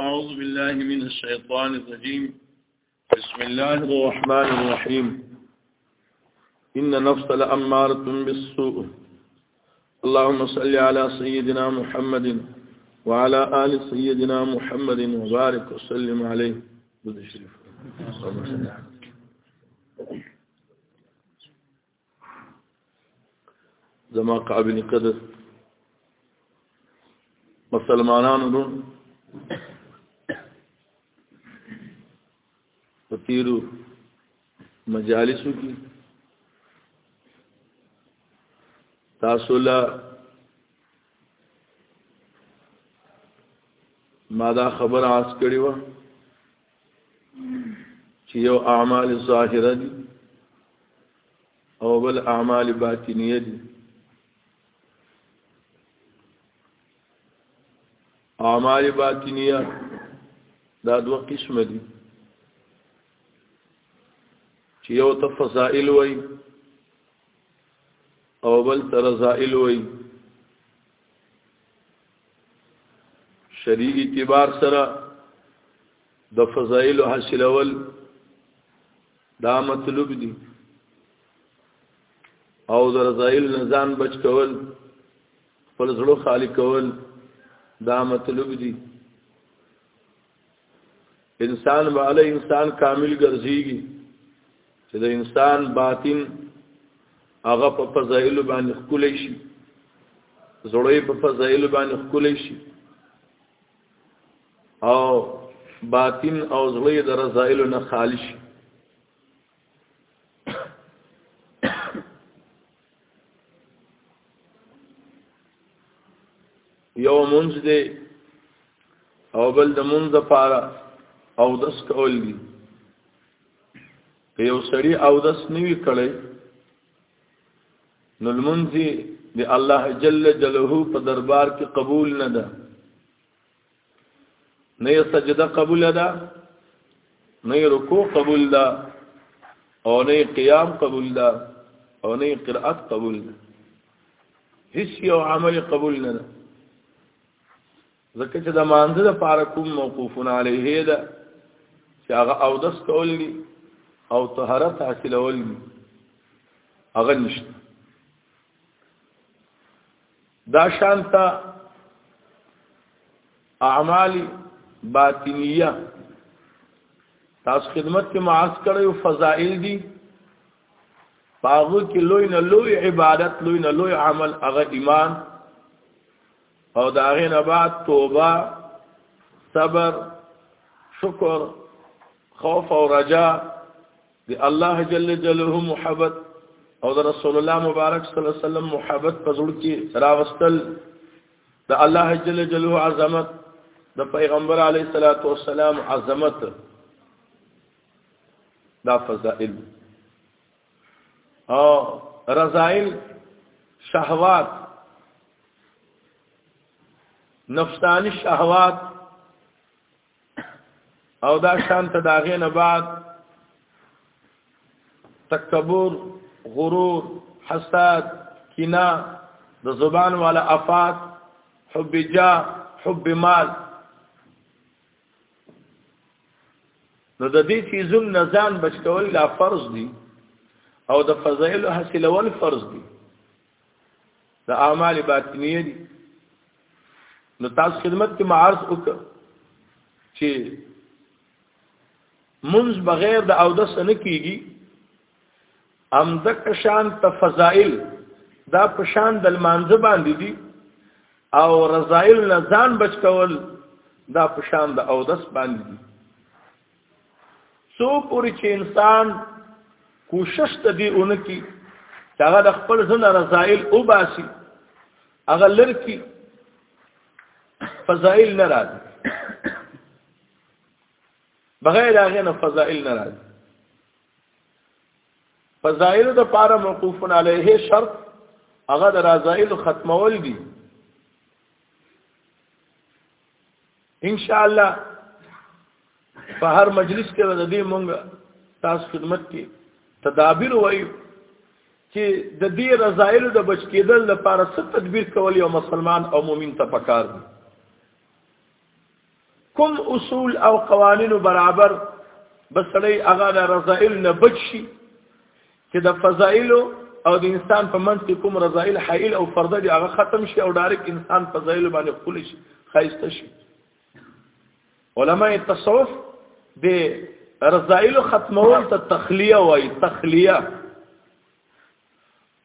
أعوذ بالله من الشيطان الرجيم بسم الله الرحمن الرحيم إن نفس لأمارة بالسوء اللهم صل على سيدنا محمد وعلى آل سيدنا محمد وبارك وسلم عليه زما قابل قدر مسلمانانو نو په تیرو مجالسو کې تاسو لا ما دا خبر آس کړی و چې یو اعمال ظاهره دي او بل اعمال باطنیه دي اعمال باطنیه دا دوه قسم دي چې یو ته فضائل وای او بل ته رضائل وای شریع اعتبار سره د فضایل حاصلول دا مطلوب دي او د رضایل نزان بچ کول خپل زړه خالی کول دا مطلوب دي انسان به علی انسان کامل ګرځيږي چې د انسان باطن هغه په فضایل باندې خولې شي زړوي په فضایل باندې خولې شي او باطن او زړوي د رضایل نه خالي شي یو منځ دی او بل د منځ لپاره او دس کول دي که یو سړی او دس نیوي کړی نو لمنځي د الله جل جلاله په دربار کې قبول نه ده نه یې سجده قبول ده نه یې رکوع قبول ده او نه یې قیام قبول ده او نه یې قرأت قبول ده هیڅ یو عمل قبول نه ده ځکه چې د مانزه د پاره کوم موقوفون علیه ده چې هغه او دس کول دي او طهارت حاصلول دي هغه نشته دا شانتا اعمال باطنیه تاسو خدمت کې معاص کړو فضائل دي پاغو کې لوی نه لوی عبادت لوی نه لوی عمل هغه ایمان او دا غي نه بعد توبه صبر شکر خوف او رجا د الله جل جلاله محبت او د رسول الله مبارک صلی الله علیه وسلم محبت په زړه کې راوستل د الله جل جلاله عظمت د پیغمبر علی صلوات و سلام عظمت دا فضائل او رضائل شهوات نفسانی شهوات او دا شان ته داغه نه بعد تکبر غرور حسد کینا د زبان والا افات حب جا حب مال نو د دې چیزون نزان بچ کول لا فرض دي او د فضایل حاصلول فرض دي د اعمال باطنیه دي نو تاسو خدمت کې معرض وک چې منځ بغیر د او د سن کیږي ام د شان تفضائل دا پشان د مانځ باندې دي او رضائل نه ځان بچ کول دا پشان د او دس باندې دي سو پوری چې انسان کوشش ته دی اونکی چې هغه د خپل ځن رضایل او باسي هغه لرکی فضائل نه راځي بغیر هغه نه فضائل نه راځي فضائل د پاره موقوف علیه شرط هغه د رضائل ختمول دي ان شاء الله په هر مجلس کې د دې مونږ تاسو خدمت کې تدابیر وایو چې د دې رضایل د بچ کېدل لپاره څه تدبیر کول یو مسلمان او مؤمن ته پکار دي کوم اصول او قوانینو برابر بسړی هغه د رضایل نه بچ شي چې د فضایل او د انسان په منځ کې کوم رضایل حائل او فرده دي هغه ختم شي او ډایرک انسان فضایل باندې خپل شي خایسته شي علماء تصوف د رضایل ختمول ته تخلیه وایي تخلیه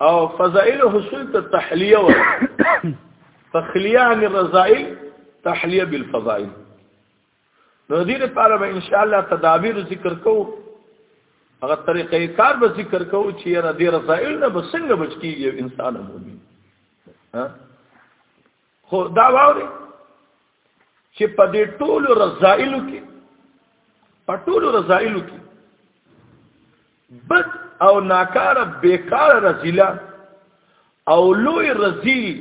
او فضائل حصول ته تحلیه وایي تخلیه عن الرضائل تحلیه بالفضائل نو دې لپاره به ان شاء الله تدابیر ذکر کوو هغه طریقې کار به ذکر کوو چې را دې رسائل نه به څنګه بچ کیږي انسان مؤمن خو دا واوري چې په دې ټولو رسائلو کې په ټولو رسائلو کې بد او ناکاره بیکار رزیلا او لوی رزیل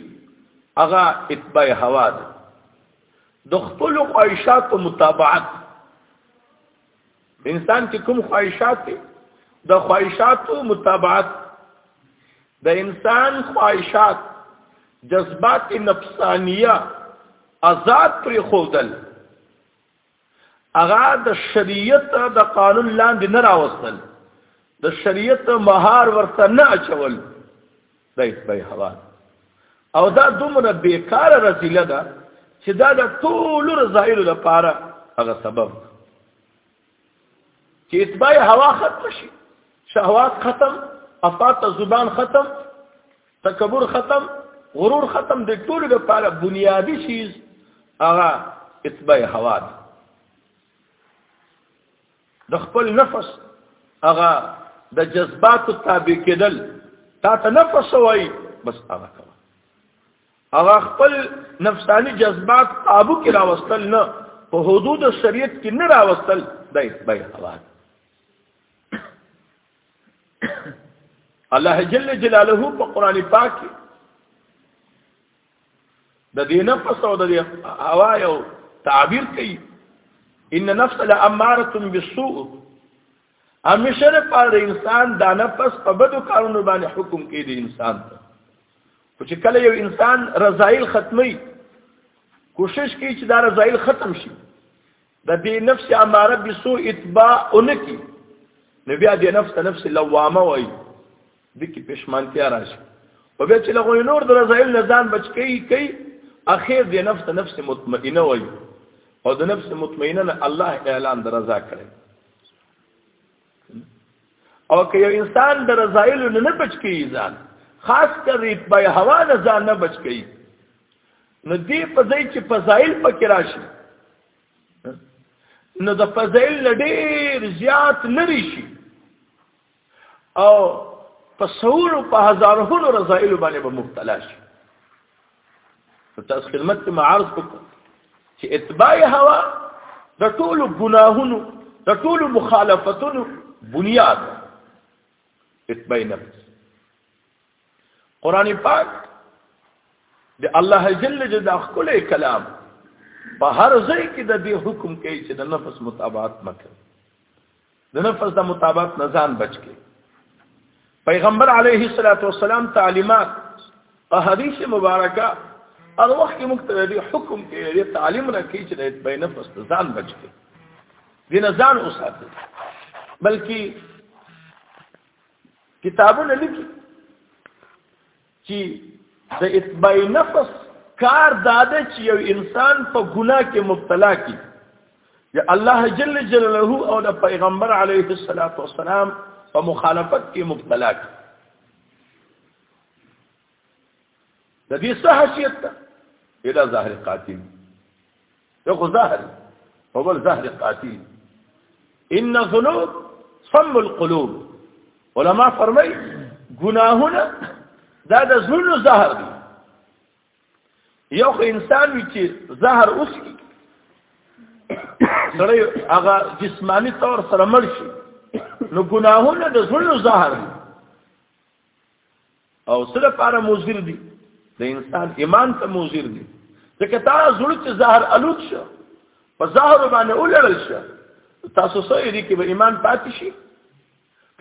هغه اتباع هوا ده د خپل خواهشات او متابعت انسان کې کوم خواهشات دي د خواهشات او متابعت د انسان خواهشات جذبات نفسانیه آزاد پر خودل هغه د شریعت د قانون لاندې نه راوستل د شریعت مهار ورته نه اچول دا به هوا او دا دومره بیکار رسیله ده چې دا د ټول رضایل لپاره هغه سبب چې اتباع هوا ختم شي شهوات ختم افات زبان ختم تکبر ختم غرور ختم د ټولو لپاره بنیادی شیز هغه اتباع هوا ده د خپل نفس هغه د جذباتو تابع کېدل تا ته نفس وای بس هغه کوه هغه خپل نفسانی جذبات قابو کې راوستل نه په حدود شریعت کې نه راوستل د اتباع هوا ده الله جل جلاله په قران پاک کې د دې نفس او د دې هوا یو تعبیر کوي ان نفس لاماره بالسوء همیشه پر انسان دا نفس په بدو کارونو باندې حکم کوي د انسان ته خو چې کله یو انسان رضایل ختمي کوشش کوي چې دا رضایل ختم شي د دې نفس اماره به سو اتباع اونکی نو بیا دې نفس ته نفس لوامه وای د کی پښمانتیا راشي او بیا چې لغوی نور د رضایل نه ځان بچ کی کی اخر دې نفس ته نفس مطمئنه وای او د نفس مطمئنه نه الله اعلان درزا کړي او که یو انسان د رضایلو نه بچ کیږي ځان خاص کر په هوا نه ځان نه بچ کیږي نو دی په ځای چې فضایل پکې راشي نو د فضایل لډیر زیات لري شي او په سور په هزارونو رضایل باندې به مبتلا شي تاسو خدمت کې معارض وکړو چې اتباع هوا د ټولو ګناهونو د ټولو مخالفتونو بنیاد اتباع نفس قران پاک د الله جل جلاله خپل کلام په هر ځای کې د دې حکم کوي چې د نفس مطابقت مکه د نفس د مطابقت نه ځان بچ کې پیغمبر علیه الصلاۃ والسلام تعلیمات په حدیث مبارکه هغه وخت کې مختلف دی حکم کې دی تعلیم نه کې چې د بین نفس ځان بچ کې دین ځان اوساته بلکې کتابونه لیکي چی د اتباع نفس کار داده چې یو انسان په ګناه کې مبتلا کی یا الله جل جلاله او د پیغمبر علیه الصلاۃ والسلام په مخالفت کې مبتلا کی د دې څه حیثیت ده دا ظاهر قاتل یو خو زهر او بل زهر قاتل ان الذنوب صم القلوب علما فرمای ګناهونه دا د زړونو زهر دی یو خو انسان وی چې زهر اوس کی سړی هغه جسمانی طور سره مړ شي نو ګناهونه د زړونو زهر دی او څه لپاره مضر دي د انسان ایمان ته مضر دي ځکه تا زړه چې زهر الوت شو په زهر باندې ولړل شو تاسو سره دې کې به ایمان پاتې شي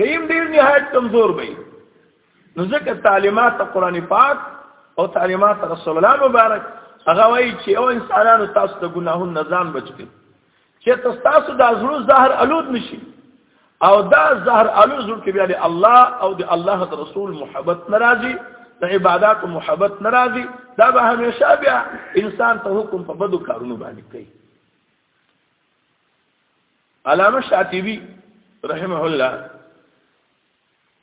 کيم ډیر نهایت کمزور وي نو ځکه تعلیمات قران پاک او تعلیمات رسول الله مبارک هغه وایي چې او انسانانو تاسو ته ګناهونه ځان بچ کړئ چې تاسو د زړه زهر الود نشي او دا زهر الود زړه کې بیا الله او د الله د رسول محبت ناراضي د عبادت محبت ناراضي دا به همیشه بیا انسان ته حکم په بدو کارونو باندې کوي علامه شاطبی رحمه الله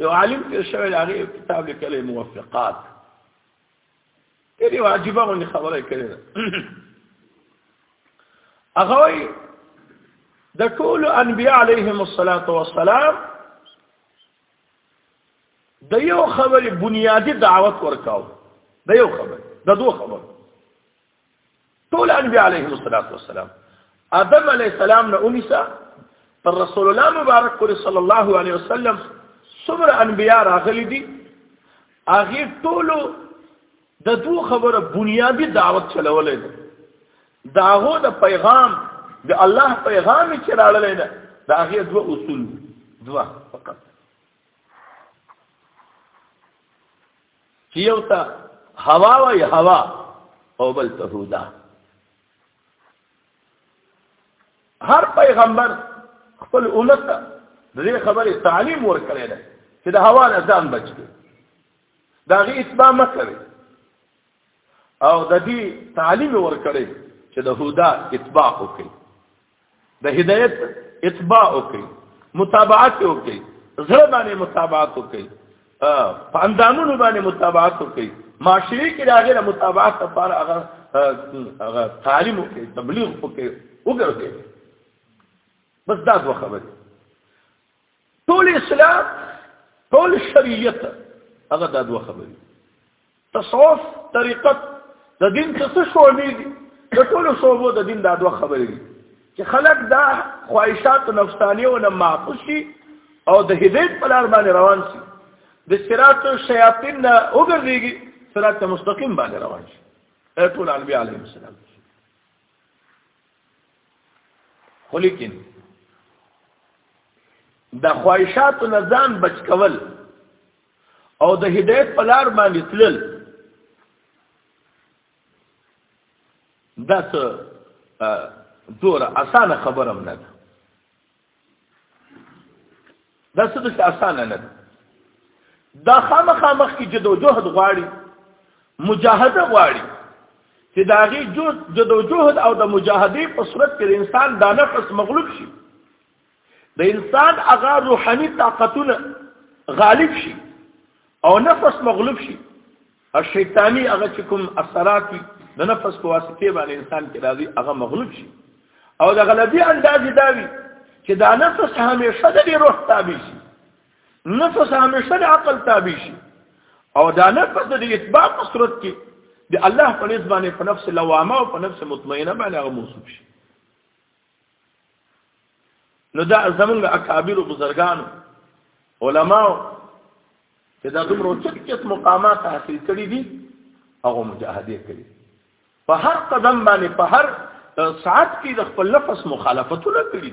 یو عالم کې شوی هغه کتاب لیکلی موفقات ډېر واجبہ غونډه خبره کړې ده هغه د ټول انبیاء علیهم الصلاۃ والسلام د یو خبرې بنیادی دعوت ورکاو د یو خبر د دوه خبر ټول انبیاء علیهم الصلاۃ والسلام آدم علیه السلام نه اونیسا پر رسول الله مبارک پر صلی الله علیه وسلم څومره انبیاء راغلي دي هغه ټول د دوه خبره بنیادی دعوت چلولې ده داغو د پیغام د الله پیغام چې راړلې ده دا هغه دوه اصول دوه فقط چې یو ته هوا وای هوا او بل ته هودا هر پیغمبر خپل امت ته د دې خبرې تعلیم ورکړی دی چې د هوا نه ځان بچ کړي د هغې اتباع مه کوي او د دې تعلیم ورکړی چې د هودا اتباع وکړي د هدایت اتباع وکړي متابعت وکړي زړه باندې متابعت وکړي په اندامونو باندې متابعت وکړي معاشري کې راغله متابعت لپاره هغه هغه تعلیم وکړي تبلیغ وکړي وګرځي بس دا دوه خبرې ټول اسلام ټول شریعت هغه دا دوه خبرې تصوف طریقت د دین څه شوبې دي د ټول شوبو د دین دا دوه خبرې دي چې خلک دا خواهشات نفسانی او نه معفوس شي او د هدایت په لار باندې روان شي د صراط الشیاطین نه وګرځيږي صراط مستقیم باندې روان شي ټول انبیاء علیهم السلام خو لیکن د خواهشاتو نه ځان بچ کول او د هدایت په لار باندې تلل دا څه دوره اسانه خبره نه ده دا څه د اسانه نه ده دا خامخا مخ کې جدو جهد غواړي مجاهده غواړي چې دا غي جدو جهد او د مجاهدې په صورت کې انسان دا نفس مغلوب شي د انسان هغه روحاني طاقتونه غالب شي او نفس مغلوب شي الشیطانی هغه چې کوم اثرات د نفس په واسطه باندې انسان کې راځي هغه مغلوب شي او د غلبي انداز دا وي چې دا نفس همیشه د روح تابع شي نفس همیشه د عقل تابع شي او دا نفس د اتباع په صورت کې د الله په نسبت باندې په نفس لوامه او په نفس مطمئنه باندې هغه موصوف شي نو دا زمونږ اکابر بزرګان علما چې دا دومره چت چت مقامات حاصل کړي دي هغه مجاهده کړي په هر قدم باندې په هر ساعت کې د خپل لفظ مخالفتونه کړي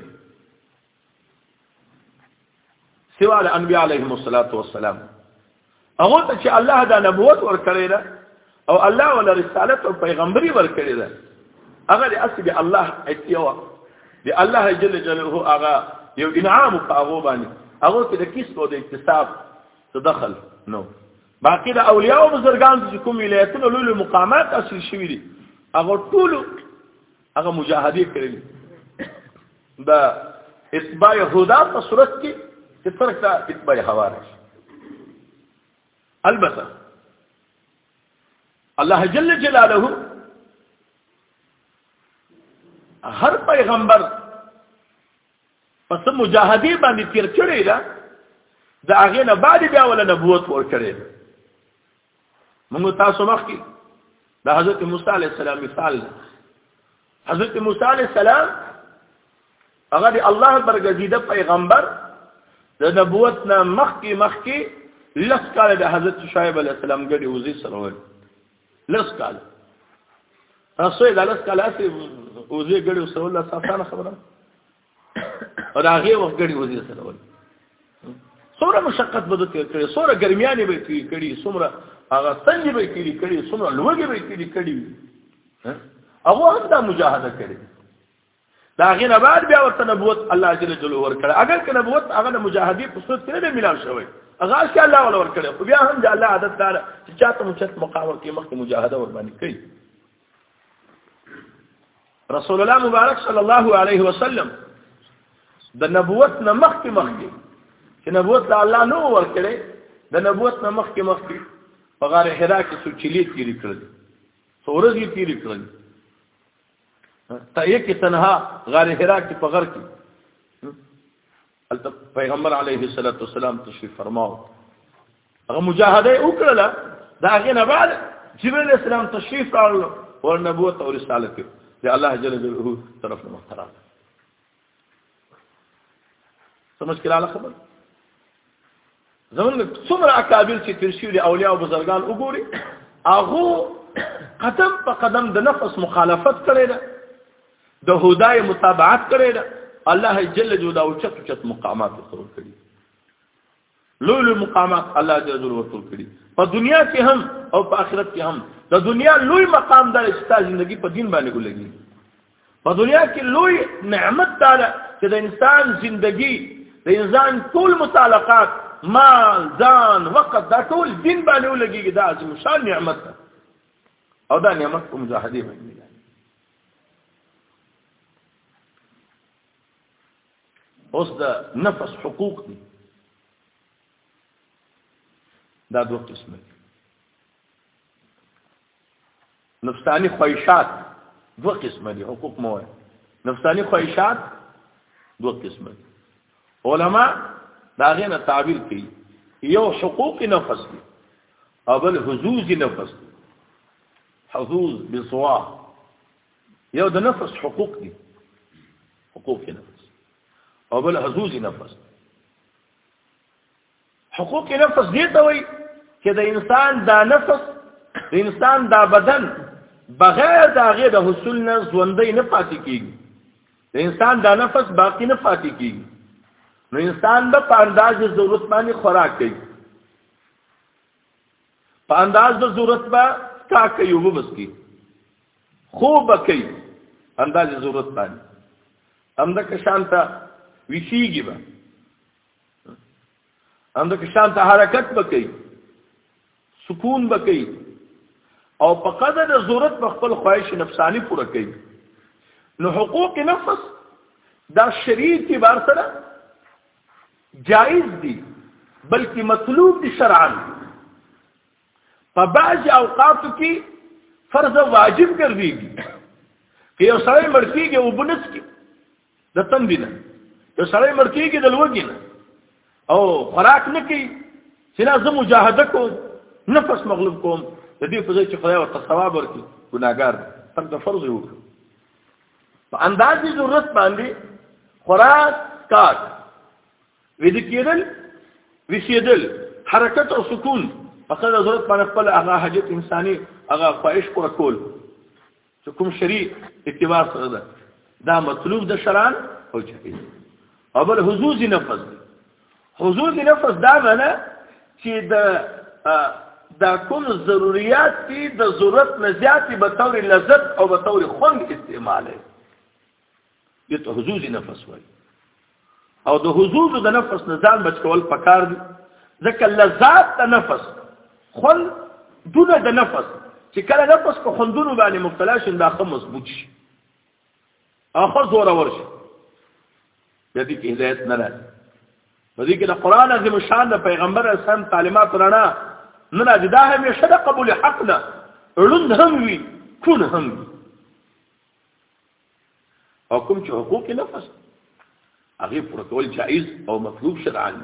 سوا د انبیاء علیهم الصلاۃ والسلام هغه ته چې الله دا نبوت ورکړی دا او الله ول رسالت او پیغمبري ورکړی دا هغه د اصل الله اتیوا دی الله جل جلاله هغه یو انعام په هغه باندې هغه کې د کیس او د اکتساب تدخل نو باقی د اولیاء او بزرګان چې کوم ولایتونو لولو مقامات اصل شوی دي هغه ټول هغه مجاهدی کړی دا اتباع هدا په صورت کې چې ترک دا اتباع هوا راشي البته الله جل جلاله هر پیغمبر پس مجاهدی باندې تیر کړی دا دا هغه نه بعد بیا ول نبوت ور کړی موږ تاسو مخکې د حضرت موسی علی السلام مثال ده حضرت موسی علی السلام هغه د الله برګزیده پیغمبر د نبوت نه مخکې مخکې لس کال د حضرت شعیب علی السلام ګډي وزي سره ول لس کال تاسو د لس کال اسی وزي ګډي سره ول اساسانه خبره او دا هغه وخت غړي وزیر سره ول څومره مشقت بده تیر کړی څومره ګرمیانې به تیر کړی څومره هغه څنګه به تیر کړی څومره لوګي به تیر کړی هغه هم دا مجاهده کړی دا غي نه بعد بیا ورته نبوت الله جل جلاله ور کړ اگر که نبوت هغه د مجاهدی په صورت کې نه ملاو شوی هغه چې الله ول ور کړ خو بیا هم د الله عادت دار چې چاته مشت مقاومت کې مخکې مجاهده ور باندې کوي رسول الله مبارک صلی الله علیه وسلم د نبوت نه مخکې مخکې چې نبوت له الله نو ورکړي د نبوت نه مخکې مخکې په غار حرا کې څو چلی تیری کړل سورز یې تیری کړل ته یې کې تنها غار حرا کې په غر کې هلته پیغمبر علیه الصلاۃ والسلام تشریف فرماو هغه مجاهده وکړه دا هغه نه بعد جبرئیل اسلام تشریف راوړل او نبوت او رسالت دی الله جل جلاله طرف نه محترم سمجھ کړه خبر زمونږ څومره اکابر چې تیر شوي اولیاء او بزرګان وګوري هغه قدم په قدم د نفس مخالفت کړی ده د هداي متابعت کړی ده الله جل جلاله او چت چت مقامات ورته کړی لوی لوی مقامات الله جل جلاله ورته کړی په دنیا کې هم او په آخرت کې هم د دنیا لوی مقام دار چې تاسو زندگی په دین باندې ګلګي په دنیا کې لوی نعمت دا ده چې د انسان زندگی د انسان ټول متعلقات مال ځان وقت دا ټول دین باندې ولګي دا عظیم شان نعمت ده او دا نعمت په مجاهده باندې ده اوس دا نفس حقوق دي دا دوه قسمه نفسانی خواهشات دو قسم دي حقوق مو نفسانی خواهشات دو قسم دي علما دا غینه تعبیر کوي یو حقوق نفس دي او بل حظوظ نفس دي حظوظ بصوا یو د نفس حقوق دي حقوق نفس او بل حظوظ نفس حقوق نفس دې ته وایي چې د انسان دا نفس د انسان دا بدن بغیر د هغه د حصول نه ژوندۍ نه پاتې کیږي د انسان دا نفس باقی نه پاتې کیږي نو انسان به په انداز د ضرورت باندې خوراک کوي په انداز د ضرورت به تا کوي او بس کی خوب کوي انداز د ضرورت باندې همدا که شانته ویشيږي به اند کې شان ته حرکت وکړي سکون وکړي او په قدر د ضرورت په خپل خواهش نفسانی پوره کوي نو حقوق نفس دا شریع اعتبار سره جائز دي بلکې مطلوب دي شرعا په بعض اوقاتو کې فرض واجب ګرځيږي که یو سړی مړ کېږي او بنس کې د تندې نه یو سړی مړ کېږي د لوږې نه او خوراک نه کوي چې نه زه مجاهده کوم نفس مغلوب کوم د دې په ځای چې خدای ورته ثواب ورکړي ګناګار تم د فرض یې وکړو په اندازې ضرورت باندې خوراک کاک وید کېدل وسیدل حرکت او سکون په خپل ضرورت باندې خپل هغه حاجت انساني هغه خواهش پوره کول چې کوم شری اعتبار سره ده دا مطلوب د شران او جائز او بل حضوز نفس حضوز نفس دا معنی چې د دا کوم ضرورت دي د ضرورت نه زیات به تور لذت او به تور خوند استعماله دې ته حزوزي نفس وایي او د حزوز د نفس نه ځان بچ کول پکار دي ځکه لذات د نفس خل دونه د نفس چې کله نفس په خوندونو باندې مبتلا شي دا خو مضبوط شي اخو زور ور شي د دې کې هدایت نه راځي په دې کې د قران عظیم شان د پیغمبر اسلام تعلیمات رڼا نه راځي دا همیشه د قبول حق نه ړوند هم وي کون هم وي او کوم چې حقوق نفس هغه پر کول جائز او مطلوب شرعاً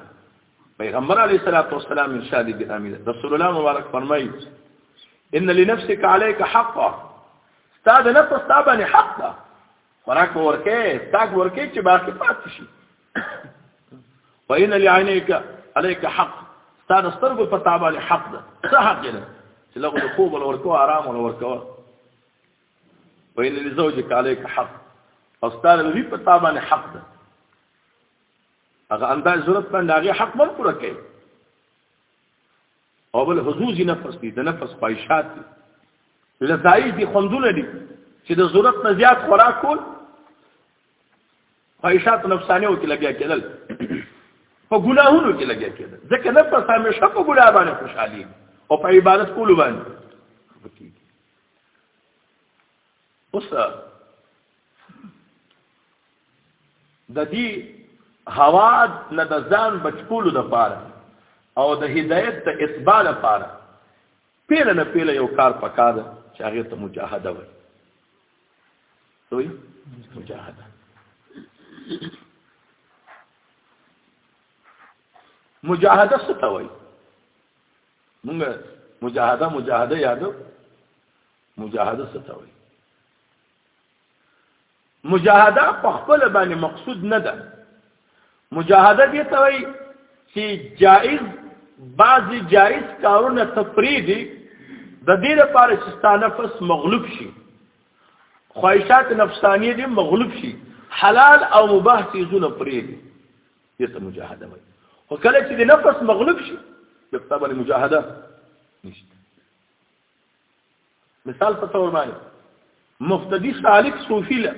پیغمبر علیه الصلاۃ والسلام ارشاد گرامی رسول الله مبارک فرمایي ان لنفسك عليك حقا استاد نفس استابني حقا خوراک ورکه تاګ ورکه چې باقي پات شي وان لعينيك عليك حق استاد سترګو په تابانه حق ده څه حق ده چې لغه خوب ورکو آرام ورکو وإن لزوجك عليك حق او ستاره لوی په تا باندې حق ده هغه انداز ضرورت باندې هغه حق مر پوره کوي او بل حضوزی نفس دي د نفس خواهشات دي لذایز دي خوندونه دي چې د ضرورت نه زیات خوراک کول خواهشات نفسانه او کې لګیا کېدل په ګناهونو کې لګیا کېدل ځکه نفس همیشه په ګناه باندې خوشحالي او په عبادت کولو باندې اوس د دې هوا نه د ځان بچکولو د پاره او د هدایت د اتباع لپاره پیله نه پیله یو کار پکار دی چې هغه ته مجاهده وایي دوی مجاهده مجاهده څه ته وایي مونږ مجاهده مجاهده یادو مجاهده ستوي مجاهده په خپل باندې مقصود نه ده مجاهده دې ته وایي چې جائز بعضی جائز کارونه تفریدي د دې لپاره چې ستانفس مغلوب شي خواهشات نفسانیه دې مغلوب شي حلال او مباح چیزونه پریږي دې ته مجاهده وایي خو کله چې د نفس مغلوب شي نو په باندې مجاهده نشته مثال په تور باندې مفتدی سالک صوفي له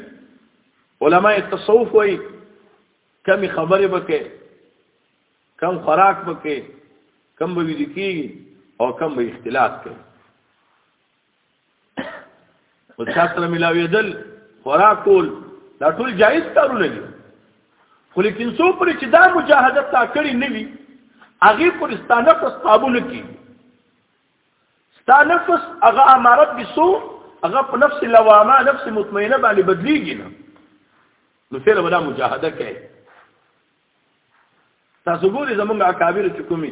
علماء التصوف وایي کمی خبره بکې کم خوراک بکې کم به ویل کیږي او کم به اختلاط کوي او چا سره ملاویدل خوراک کول دا ټول جایز کارونه دي خو لیکن څو پر چې دا مجاهدت تا کړی نه وي هغه پر ستانه په قابل کې ستانه پس هغه امارت به سو هغه په نفس لوامه نفس مطمئنه باندې بدلیږي نه نو فعل ولا مجاهده کوي تاسو ګوري زمونږ اکابر چې کومي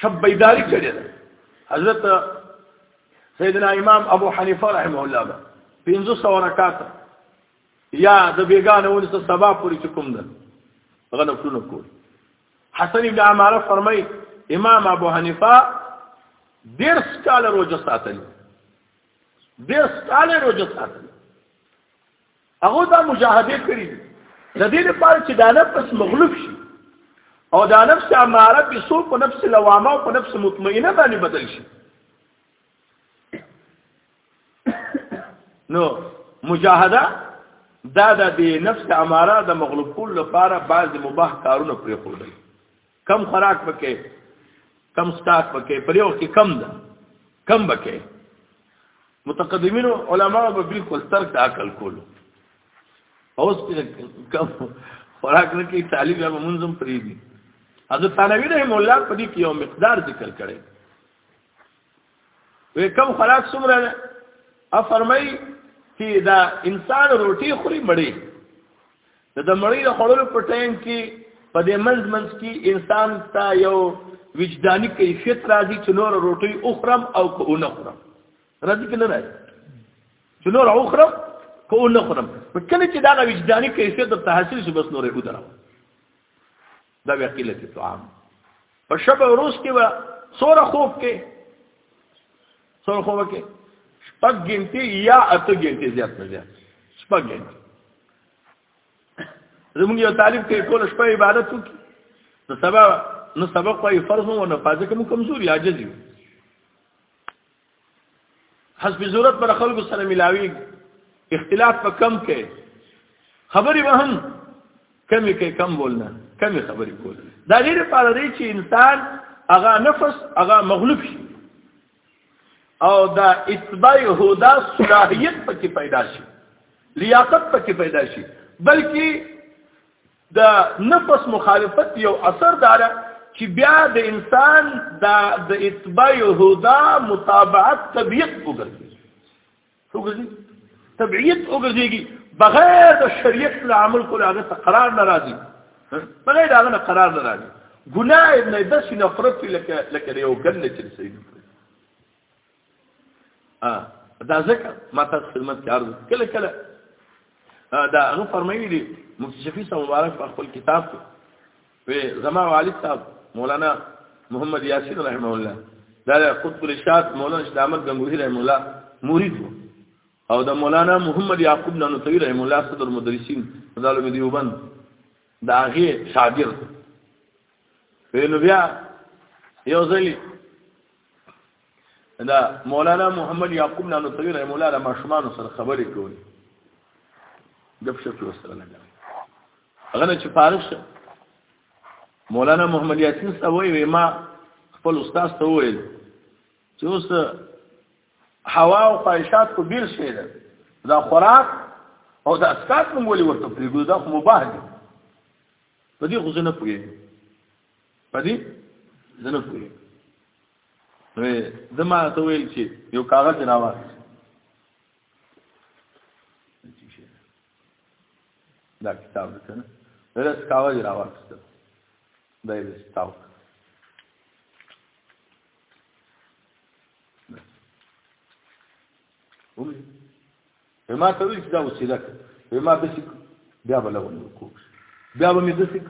شب بیداری کړی ده حضرت سیدنا امام ابو حنیفه رحمه الله به 500 رکعات یا د بیگانه ونس سبا پوری چې کوم ده هغه نفلونه کول حسن ابن عماره فرمای امام ابو حنیفه ډیر سکاله روزه ساتل ډیر سکاله روزه ساتل هغه دا مجاهده کړی د دې لپاره چې دا نفس مغلوب شي او دا نفس اماره به سو په نفس لوامه او په نفس مطمئنه باندې بدل شي نو مجاهده دا د نفس اماره د مغلوب کول لپاره بعض مباح کارونه پرې خور دی کم خوراک پکې کم سکاک پکې پر یو کې کم ده کم بکې متقدمینو علما به بالکل ترک د عقل کولو اوس کم خوراک نه کې طالب یا منظم پری دي حضرت ثانوی رحم الله په دې کې یو مقدار ذکر کړي وی کم خوراک څومره ده ا فرمای چې دا انسان روټي خوري مړی د د مړی د خورلو په ټایم کې په دې منځ منځ کې انسان ته یو وجدانی کیفیت راځي چې نور روټي اخرم او کو نه خورم راځي کنه راځي چې نور اخرم کو نه خورم په کله چې دا وجدانی کیفیت ته حاصل شي بس نور یې ودرم دا بیا قلت طعام په شب روز کې به سوره خوب کې سوره خوب کې شپږ ګنټې یا اته ګنټې زیات نه زیات شپږ ګنټې زموږ یو طالب کې ټول شپه عبادت وکړي نو سبا نو سبق په فرض مو نه پاتې کوم کمزوري عاجز یو حسب ضرورت پر خلکو سره ملاوي اختلاف په کم کې خبرې به هم کمی کې کم بولنه کمی خبرې کول دا غیر لپاره دی چې انسان هغه نفس هغه مغلوب شي او دا اتباع هدا صلاحیت پکې پیدا شي لیاقت پکې پیدا شي بلکې د نفس مخالفت یو اثر داره چې بیا د انسان د د اتباع هدا متابعت طبيعت وګرځي وګرځي طبيعت وګرځيږي بغیر د شریعت له عمل کول هغه ته قرار نه راځي بغیر دا نه قرار نه راځي ګناه ابن داسې نفرت لکه لکه یو ګل چې سید ا دا ځکه ما تاسو خدمت کې عرض کله کله دا هغه فرمایلی دی مفتی شفیع صاحب مبارک په خپل کتاب کې په زما والد صاحب مولانا محمد یاسین رحمه الله دا قطب الرشاد مولانا شاه احمد غنگوهی رحمه الله مرید وو او د مولانا محمد یعقوب نانوتوی رحمه الله صدر مدرسین د علم دیوبند دا هغه شاګرد په نو بیا یو ځلی دا مولانا محمد یعقوب نانو توی رحم الله د ماشومان سره خبرې کوي د شپ سره لګا هغه چې فارغ شه مولانا محمد یاسین سره وی ما خپل استاد ته ویل چې اوس هوا او خواهشات کو بیر شي دا خوراک او دا اسکات مو ولي ورته پریګو دا خو مباح دي په دې خو زنه پوي په دې زنه پوي وې زما ته ویل چې یو کاغذ راوړ دا کتاب ده نه دا کاغذ راوړ دا یې ستاو ومه ما ته ویل چې دا وسیله وې ما به بیا بل ورکوب بیا به مې دسک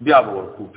بیا به ورکوب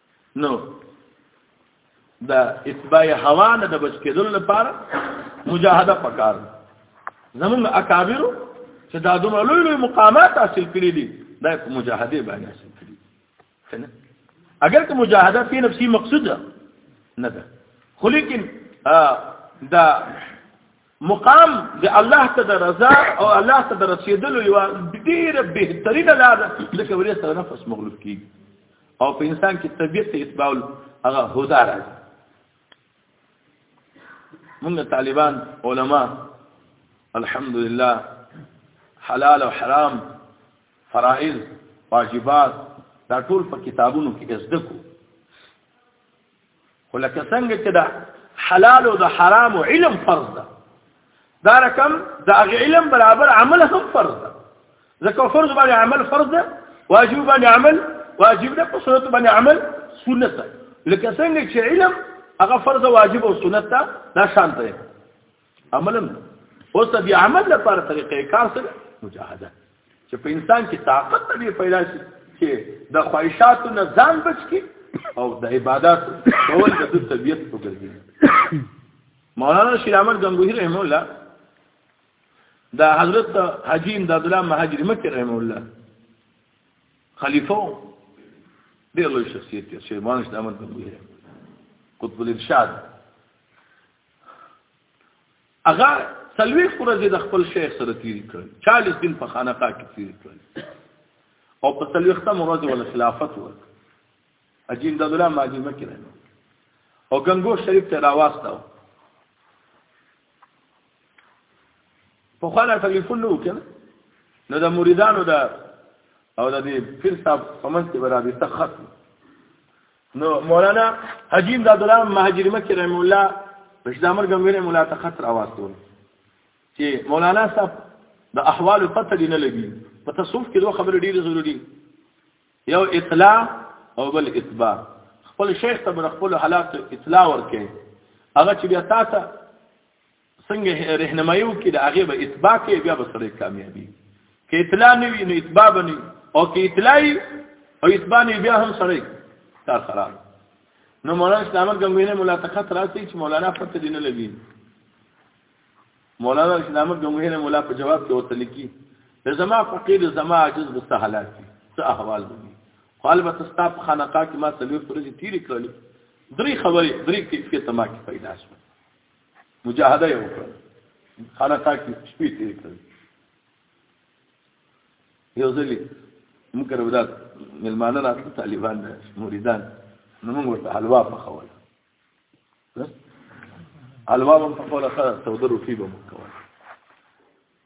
نو د اتباع هوا نه د بچ کېدل لپاره مجاهده پکار زمونږ اکابرو چې دا دومره لوی لوی مقامات حاصل کړي دي دا په مجاهده باندې حاصل کړي کنه اگر که مجاهده په نفسي مقصود نه ده خو لیکن دا مقام د الله ته د رضا او الله ته د رسیدلو یو ډیر بهترینه لار ده لکه ورې سره نفس مغلوب کیږي او په انسان کې طبیعت ته اتباع هغه هدا راځي موږ طالبان علما الحمدلله حلال او حرام فرائض واجبات دا ټول په کتابونو کې زده کو خو لکه څنګه چې دا حلال او د حرام علم فرض ده دا رقم د هغه علم برابر عمل هم فرض ده ځکه فرض باندې عمل فرض ده واجب باندې عمل واجب ده په سنت باندې عمل سنت ده لکه څنګه چې علم هغه فرض واجب او سنت ده دا شان ده عملا اوس د عمل لپاره طریقې کار سره مجاهده چې په انسان کې طاقت دې پیدا شي چې د خواهشاتو نه ځان بچ کی او د عبادت کول د دې طبيعت په ګرځي مولانا شیر احمد غنگوهی رحم الله دا حضرت حاجی امداد الله مهاجر مکه رحم الله خلیفہ ډېر لوی شخصیت دی شیر مولانا شیر احمد غنگوهی قطب الارشاد هغه څلوي ورځې د خپل شیخ سره تیری کړ 40 دن په خانقاه کې تیری کړ او په څلوختم ورځ ول خلافت ورک اجین د الله ماجی مکه نه او ګنگو شریف ته راوستاو په خاله ټلیفون نو کړه نو د مریدانو د او د دې پیر صاحب په منځ کې برابر ته خط نو مولانا حجی امداد الله مهاجر مکی رحم الله بشدامر ګمګره مولا ته خطر اواستول چې مولانا صاحب د احوال پته دی نه لګي په تصوف کې دوه خبرې ډېرې ضروري یو اطلاع او بل اتباع خپل شیخ ته خپل حالات اطلاع ورکړي هغه چې بیا تاسو څنګه رهنمایي وکړي د هغې به اتباع کوي بیا به سړی کامیابي که اطلاع نه وي نو اتباع به نه او که اطلاع او اتباع نه بیا هم سړی کار خراب نو مولانا اسلام ګنگوینه مولا تخت راځي چې مولانا پته دینه لګي مولانا اسلام ګنگوینه مولا په جواب کې ورته لیکي زما فقیر زما عاجز به سهالات دي څه احوال دي خو البته ستاپ خانقاه کې ما څلور ورځې تیرې کړلې درې خبرې درې کیفیت ما کې پیدا شوه مجاهده یې وکړه خانقا کې شپې تېرې کړې یو ځل موږ کره ودات ملمانه راغلي طالبان نه مریدان نو موږ ورته حلوا پخوله حلوا هم پخوله ښه توده روټي به موږ کوله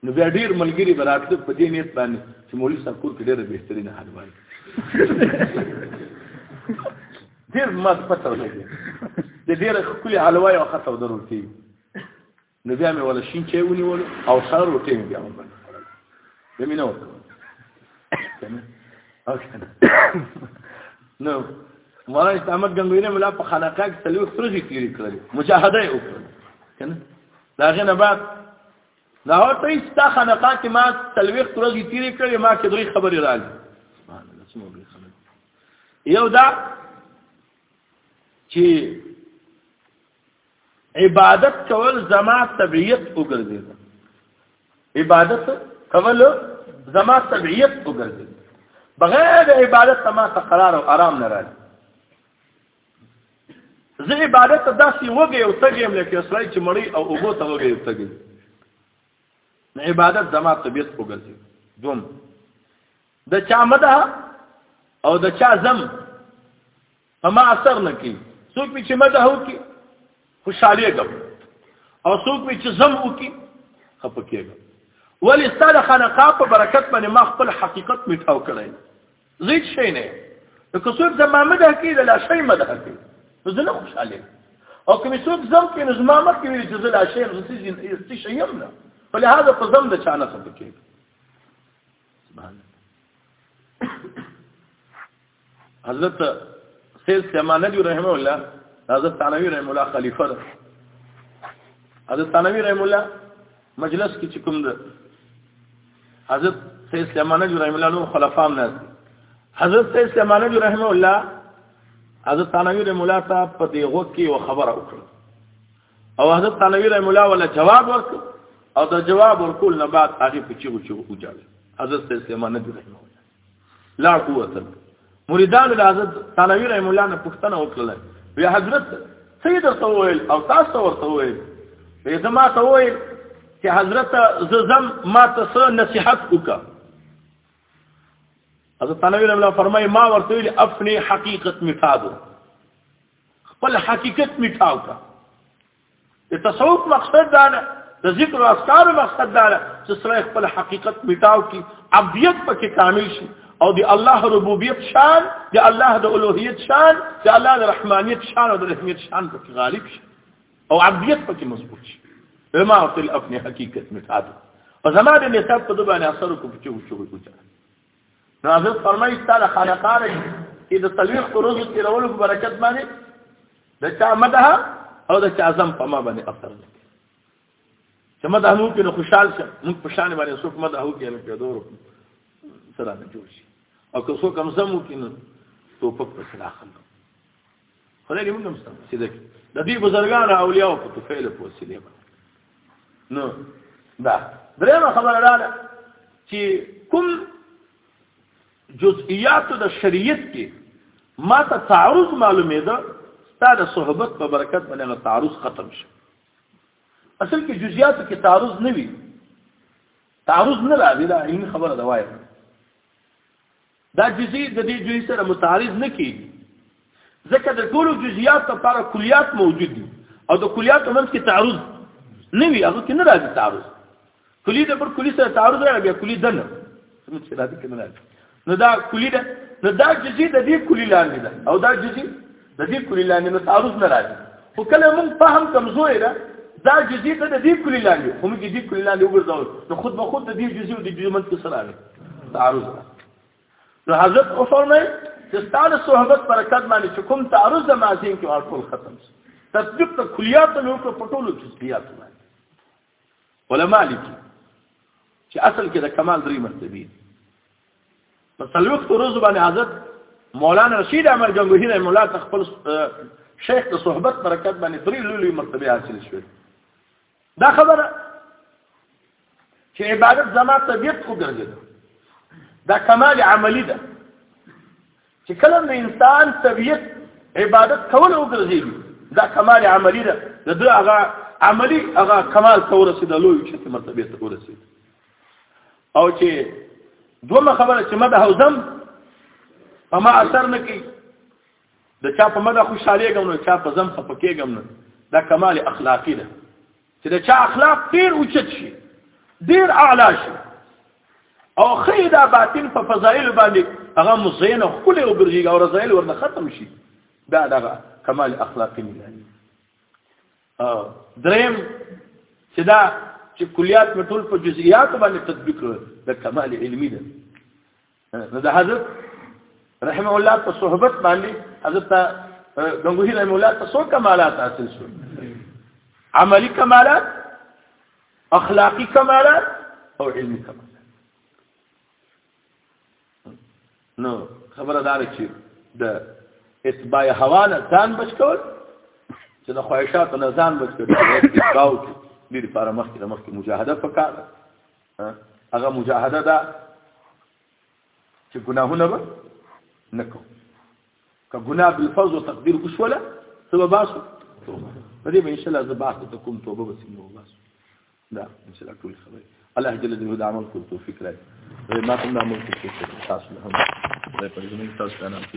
نو بیا ډیر ملګری به راتله په دې نیت باندې چې مولوی صاحب کور کې ډیره بهترینه حلوای ډیر ما پته ولګي د ډیر خپل حلوای او خطو ضرور کی نو بیا مې ولا شین چې ونیول او سره روټي مې بیا ومن به مې نو نو مولانا استعمال غنګوینه ملا په خانقاه کې تلوي خرجې تیری کړل مجاهده یې وکړه کنه دا غنه بعد دا ورته ستا خانقاه کې ما تلويخت ورځې تیرې کړې ما کې درې خبرې راځي یو دا چې عبادت کول زما طبيعت وګرځي عبادت کول زما طبيعت وګرځي بغیر عبادت ما ته قرار او آرام نه راځي زه عبادت ته داسې وږی او تږی یم لکه سړی چې مړی او اوبو ته وږی او تږی نو عبادت زما طبیعت وګرځي دوم د چا مده او د چا زم په ما اثر نه کوي څوک چې مده وکي خوشحالي ګم او څوک چې زم وکي خپکیږم ولی ستاده خانقاه په برکت باندې ما خپل حقیقت میټاو کړی زید شي نه نو که څوک زما مده کوي د لا شي مده کوي نو زه نه خوشاله او که څوک زم کې نو زما مخ کې ویل چې زه لا شي نو څه شي یم نه په لهدا په زم د چانه څه پکې سبحان الله حضرت سید سلمان علی رحمه الله حضرت ثانوی رحمه الله خلیفہ حضرت ثانوی رحمه الله مجلس کې چې کوم ده حضرت سید سلیمان نجو رحم الله نور خلفام نه حضرت سید سلیمان نجو رحم الله حضرت تنوی رحم الله ته په دې غوږ کې یو خبره وکړه او حضرت تنوی رحم الله ولا جواب ورک او د جواب ورکول نه بعد هغه په چیغو چیغو وجاله حضرت سید سلیمان نجو رحم الله لا قوت مریدان الحضرت ثانوی رحم الله نه پښتنه وکړه وی حضرت سید ورته ویل او تاسو ورته ویل وی زما ته ویل چې حضرت زم ما ته نصيحت وکړه حضرت ثانوی رحم الله فرمای ما ورته ویل افنی حقیقت مفادو خپل حقیقت مفاو کا د تصوف مقصد دا نه د ذکر او اذکار مقصد دا نه چې سره خپل حقیقت میټاو کی عبدیت پکې کامل شي او د الله ربوبیت شان د الله د الوهیت شان د الله د رحمانیت شان او د رحمیت شان پکې غالب شي او عبدیت پکې مضبوط شي ما خپل خپل حقیقت میټاو او زماده نسب په دبانې اثر کو پچو شو وکړه نو هغه فرمایي تعالی خانقاه چې د تلويخ روزو تیرولو په برکت باندې د چا مده او د چا زم په ما باندې اثر نه کوي چې مده مو کې خوشحال شه موږ په شان باندې څوک مده هو کې نه پیدور سره نه جوړ شي او که څوک هم زمو کې نه توپک په سلاخ نه خدای دې موږ هم سم سیده کړي د دې بزرګان اولیاء په توفیل په وسیله نو دا درېمه خبره ده چې کوم جزئیات د شریعت کې ما ته تعارض معلومه ده ستاسو صحبت په برکت باندې تعارض ختم شي اصل کې جزئیات کې تعارض نه وي تعارض نه راځي دا این خبره ده وایي دا جزئی د دې جزئی سره متعارض نه کیږي ځکه د ټولو جزئیات لپاره کلیات موجود دي او د کلیات منځ کې تعارض نه وي هغه کې نه راځي تعارض کلی د پر کلی سره تعارض راځي بیا کلی دنه سمون چې راځي کنه راځي نو دا کلی ده نو دا جزئی د دې کلی لاندې ده او دا جزئی د دې کلی لاندې نو تعارض نه راځي خو کله موږ فهم کمزوري ده دا جزئي ته د دې کلی لاندې خو موږ دې کلی لاندې وګرځول نو خود به خود د دې جزئي او د جزئي منځ کې سره راځي تعارض نو حضرت او فرمای چې ستاسو صحبت برکت باندې چې کوم تعارض د مازین کې ورکول ختم شي تطبیق ته کلیات له کو پټولو جزئیات باندې علما لیکي چې اصل کې د کمال درې مرتبه په څلوخت روز باندې حضرت مولانا رشید احمد جنگوهی رحم الله تخپل شیخ ته صحبت برکت باندې درې لولي مرتبه حاصل شوه دا خبره چې عبادت زما طبيعت وګرځي دا کمال عملی ده چې کله د انسان طبیعت عبادت کول وګرځي دا کمال عملی ده د دوی هغه عملی هغه کمال ته ورسید لوی چې مرتبه ته ورسید او چې دومره خبره چې مده او زم په ما اثر نه کوي د چا په مده خوشاله ګم نه چا په زم خپکه ګم نه دا کمال اخلاقی ده چې د چا اخلاق ډیر اوچت شي ډیر اعلی شي او خې دا باطن په فضایل باندې هغه مزین او خپل او ګرځي او رضایل ورنه ختم شي دا دغه کمال اخلاقی نه او دریم چې دا چې کلیات مټول په جزئیات باندې تطبیق کړو د کمال علمی ده نو د حضرت رحمه الله په صحبت باندې حضرت غنگوهی رحمه الله ته څو کمالات حاصل شو عملی کمالات اخلاقی کمالات او علمی کمالات نو خبره دار چې د اتباع هوا نه ځان بچ کول چې د خواهشاتو نه ځان بچ کول اتباع دې لپاره مخکې مخکې مجاهده وکړه ها هغه مجاهده ده چې ګناهونه به نکو که ګناه بالفرض او تقدیر وشوله سبب باسو په دې به ان شاء الله زباح ته کوم توبه وسیمو باسو دا ان شاء الله ټول خبرې الله جل جلاله د عمل کو توفیق راکړي ما کوم عمل کو توفیق تاسو له هم په دې تاسو نه